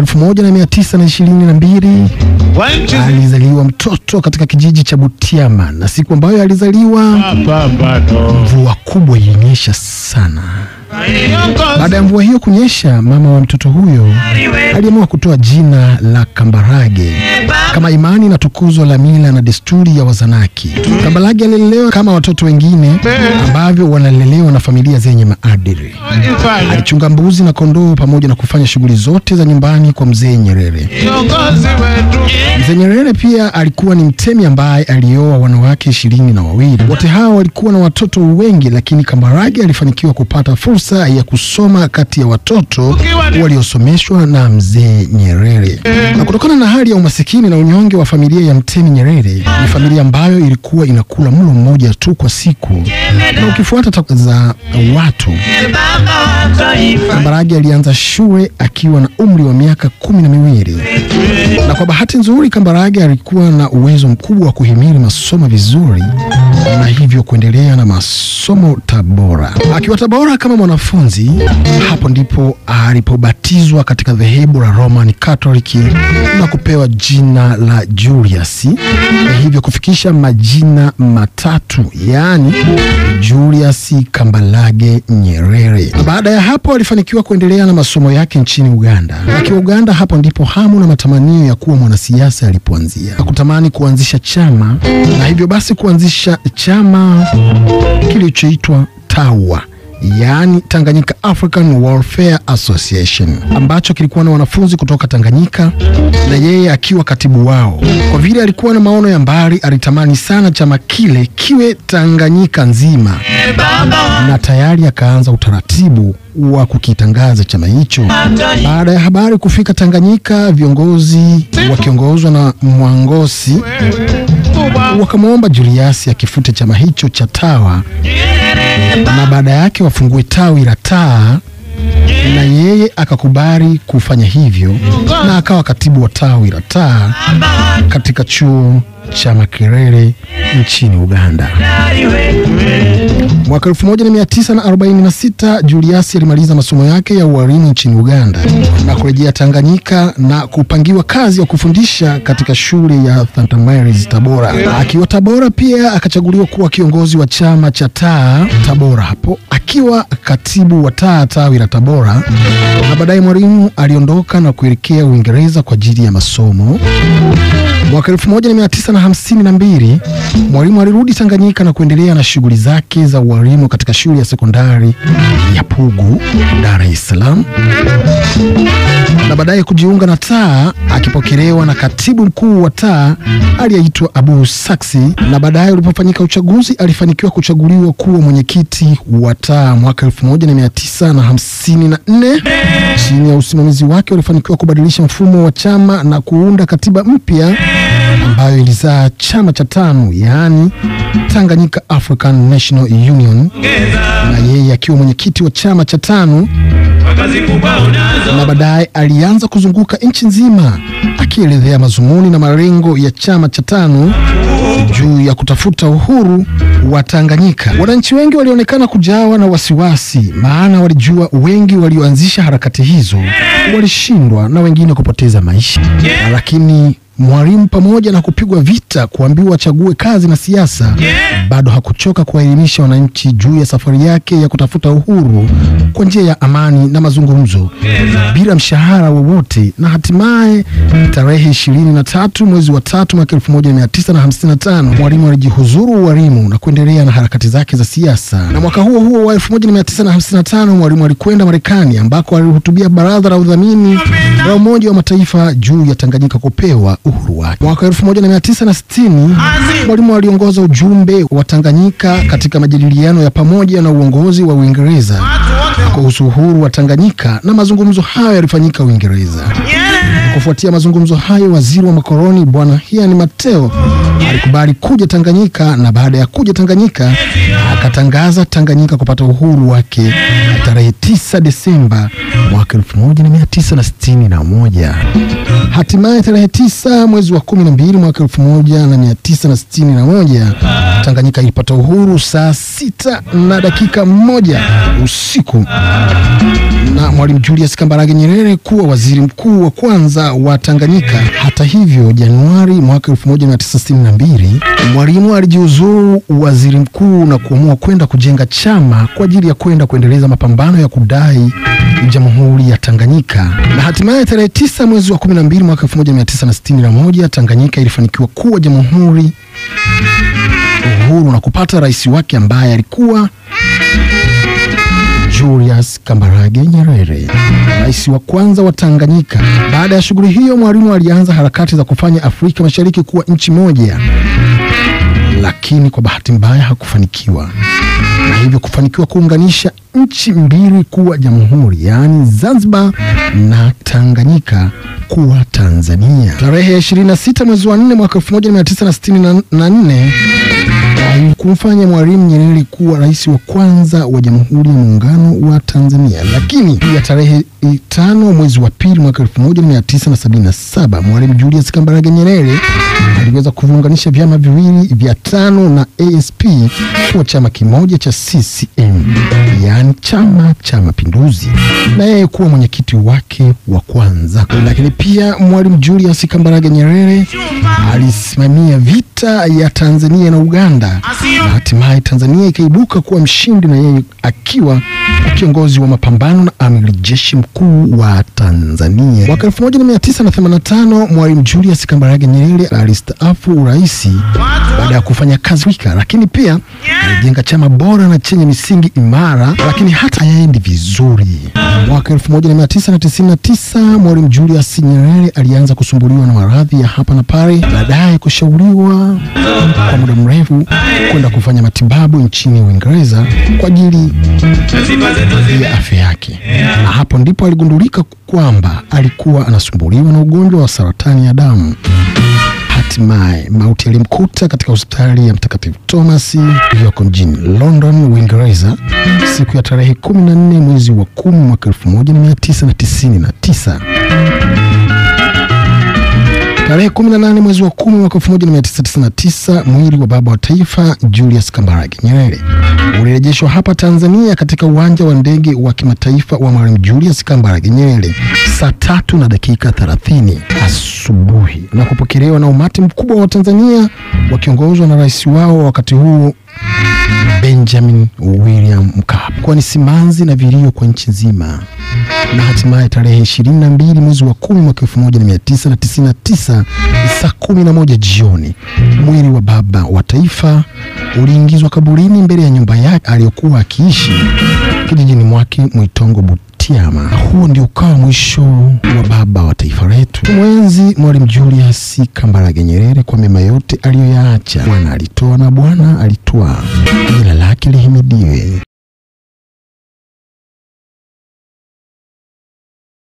1922 alizaliwa mtoto katika kijiji cha Butiama, na siku ambayo alizaliwa mvua kubwa ilinyesha sana. Baada ya mvua hiyo kunyesha, mama wa mtoto huyo aliamua kutoa jina la Kambarage kama imani na tukuzo la mila na desturi ya Wazanaki. Kambarage alilelewa kama watoto wengine ambavyo wanalelewa na familia zenye maadili. Alichunga mbuzi na kondoo pamoja na kufanya shughuli zote za nyumbani kwa mzee Nyerere. Mzee Nyerere pia alikuwa ni mtemi ambaye alioa wanawake ishirini na wawili. Wote hao walikuwa na watoto wengi, lakini Kambarage alifanikiwa kupata fursa ya kusoma kati ya watoto waliosomeshwa na mzee Nyerere. Na kutokana na hali ya umasikini na unyonge wa familia ya mtemi Nyerere, ni familia ambayo ilikuwa inakula mlo mmoja tu kwa siku, na ukifuata takwimu za watu Kambarage alianza shule akiwa na umri wa miaka kumi na miwili na kwa bahati nzuri Kambarage alikuwa na uwezo mkubwa wa kuhimili masomo vizuri na hivyo kuendelea na masomo Tabora. Akiwa Tabora kama mwanafunzi, hapo ndipo alipobatizwa katika dhehebu la Roman Catholic na kupewa jina la Julius, na hivyo kufikisha majina matatu, yaani Julius Kambarage Nyerere. Baada ya hapo alifanikiwa kuendelea na masomo yake nchini Uganda. Akiwa Uganda, hapo ndipo hamu na matamanio ya kuwa mwanasiasa yalipoanzia, Hakutamani kuanzisha chama, na hivyo basi kuanzisha chama kilichoitwa TAWA yaani Tanganyika African Welfare Association ambacho kilikuwa na wanafunzi kutoka Tanganyika na yeye akiwa katibu wao. Kwa vile alikuwa na maono ya mbali, alitamani sana chama kile kiwe Tanganyika nzima, na tayari akaanza utaratibu wa kukitangaza chama hicho. Baada ya habari kufika Tanganyika, viongozi wakiongozwa na Mwangosi wakamwomba Julius akifute chama hicho cha TAWA na baada yake wafungue tawi la taa, na yeye akakubali kufanya hivyo na akawa katibu wa tawi la taa katika chuo cha Makerere nchini Uganda. Mwaka 1946 Julius alimaliza masomo yake ya ualimu nchini Uganda na kurejea Tanganyika na kupangiwa kazi ya kufundisha katika shule ya St. Mary's Tabora. Akiwa Tabora pia akachaguliwa kuwa kiongozi wa chama cha taa Tabora, hapo akiwa katibu wa taa tawi la Tabora, na baadaye mwalimu aliondoka na kuelekea Uingereza kwa ajili ya masomo. Mwaka 1952 mwalimu alirudi Tanganyika na kuendelea na shughuli zake za ualimu katika shule ya sekondari ya Pugu, Dar es Salaam, na baadaye kujiunga na taa akipokelewa na katibu mkuu wa taa aliyeitwa Abu Saksi, na baadaye ulipofanyika uchaguzi alifanikiwa kuchaguliwa kuwa mwenyekiti wa taa mwaka 1954. Chini ya usimamizi wake walifanikiwa kubadilisha mfumo wa chama na kuunda katiba mpya ambayo ilizaa chama cha tano yaani Tanganyika African National Union, na yeye akiwa mwenyekiti wa chama cha tano, na baadaye alianza kuzunguka nchi nzima akielezea mazumuni na malengo ya chama cha tano juu ya kutafuta uhuru wa Tanganyika. Wananchi wengi walionekana kujawa na wasiwasi, maana walijua wengi walioanzisha harakati hizo walishindwa na wengine kupoteza maisha, lakini Mwalimu pamoja na kupigwa vita, kuambiwa achague kazi na siasa, bado hakuchoka kuwaelimisha wananchi juu ya safari yake ya kutafuta uhuru kwa njia ya amani na mazungumzo bila mshahara wowote, na hatimaye tarehe ishirini na tatu mwezi wa tatu mwaka elfu moja mia tisa na hamsini na tano Mwalimu alijihuzuru ualimu na kuendelea na harakati zake za siasa. Na mwaka huo huo wa elfu moja mia tisa na hamsini na tano Mwalimu alikwenda Marekani ambako alihutubia baraza la udhamini la Umoja wa Mataifa juu ya Tanganyika kupewa uhuru wake. Mwaka 1960 Mwalimu aliongoza ujumbe wa Tanganyika katika majadiliano ya pamoja na uongozi wa Uingereza kuhusu uhuru wa Tanganyika, na mazungumzo hayo yalifanyika Uingereza. Kufuatia mazungumzo hayo, waziri wa makoloni Bwana Hiani Mateo alikubali kuja Tanganyika, na baada ya kuja Tanganyika akatangaza Tanganyika kupata uhuru wake tarehe 9 Desemba mwaka 1961. Hatimaye tarehe 9 mwezi wa 12 mwaka 1961 Tanganyika ilipata uhuru saa sita na dakika moja usiku na Mwalimu Julius Kambarage Nyerere kuwa waziri mkuu wa kwanza wa Tanganyika. Hata hivyo, Januari mwaka 1962 Mwalimu alijiuzuru waziri mkuu na kuamua kwenda kujenga chama kwa ajili ya kwenda kuendeleza mapambano ya kudai jamhuri ya Tanganyika, na hatimaye tarehe 9 mwezi wa 12 mwaka 1961 Tanganyika ilifanikiwa kuwa jamhuri uhuru na kupata rais wake ambaye alikuwa Julius Kambarage Nyerere, rais wa kwanza wa Tanganyika. Baada ya shughuli hiyo, Mwalimu alianza harakati za kufanya Afrika Mashariki kuwa nchi moja, lakini kwa bahati mbaya hakufanikiwa, na hivyo kufanikiwa kuunganisha nchi mbili kuwa jamhuri, yaani Zanzibar na Tanganyika kuwa Tanzania. Tarehe 26 mwezi wa 4 mwaka 1964 kumfanya Mwalimu Nyerere kuwa rais wa kwanza wa Jamhuri ya Muungano wa Tanzania. Lakini pia tarehe tano mwezi wa pili mwaka 1977 Mwalimu Julius Kambarage Nyerere aliweza kuviunganisha vyama viwili vya tano na ASP kuwa chama kimoja cha CCM, yaani Chama cha Mapinduzi, na yeye kuwa mwenyekiti wake wa kwanza. Lakini pia Mwalimu Julius Kambarage Nyerere alisimamia vita ya Tanzania na Uganda na hatimaye Tanzania ikaibuka kuwa mshindi na yeye akiwa kiongozi wa mapambano na amiri jeshi mkuu wa Tanzania. Mwaka 1985 Mwalimu Julius Kambarage Nyerere alistaafu urais baada ya kufanya kazi wika, lakini pia alijenga chama bora na chenye misingi imara, lakini hata hayaendi vizuri. Mwaka 1999 Mwalimu Julius Nyerere alianza kusumbuliwa na maradhi ya hapa na pale, baadaye kushauriwa kwa muda mrefu kwenda kufanya matibabu nchini Uingereza kwa ajili ya afya yake, na hapo ndipo aligundulika kwamba alikuwa anasumbuliwa na ugonjwa wa saratani ya damu. Hatimaye mauti alimkuta katika hospitali ya Mtakatifu Thomas iliyoko mjini London, Uingereza siku ya tarehe 14 mwezi wa 10 mwaka 1999. Tarehe 18 mwezi wa 10 mwaka 1999 mwili wa baba wa taifa Julius Kambarage Nyerere ulirejeshwa hapa Tanzania katika uwanja wa ndege wa kimataifa wa Mwalimu Julius Kambarage Nyerere saa tatu na dakika 30 asubuhi na kupokelewa na umati mkubwa wa Tanzania wakiongozwa na rais wao wakati huo Benjamin William Mkapa. Kwa ni simanzi na vilio kwa nchi nzima, na hatimaye tarehe 22 mwezi wa 10 mwaka 1999 saa 11 jioni mwili wa baba wa taifa uliingizwa kaburini mbele ya nyumba yake aliyokuwa akiishi kijijini mwake Mwitongo Matiama. Na ndio ukawa mwisho wa baba wa taifa letu. mwenzi Mwalimu Julius Kambarage Nyerere kwa mema yote aliyoyaacha. Bwana alitoa na Bwana alitwaa, jina lake lihimidiwe.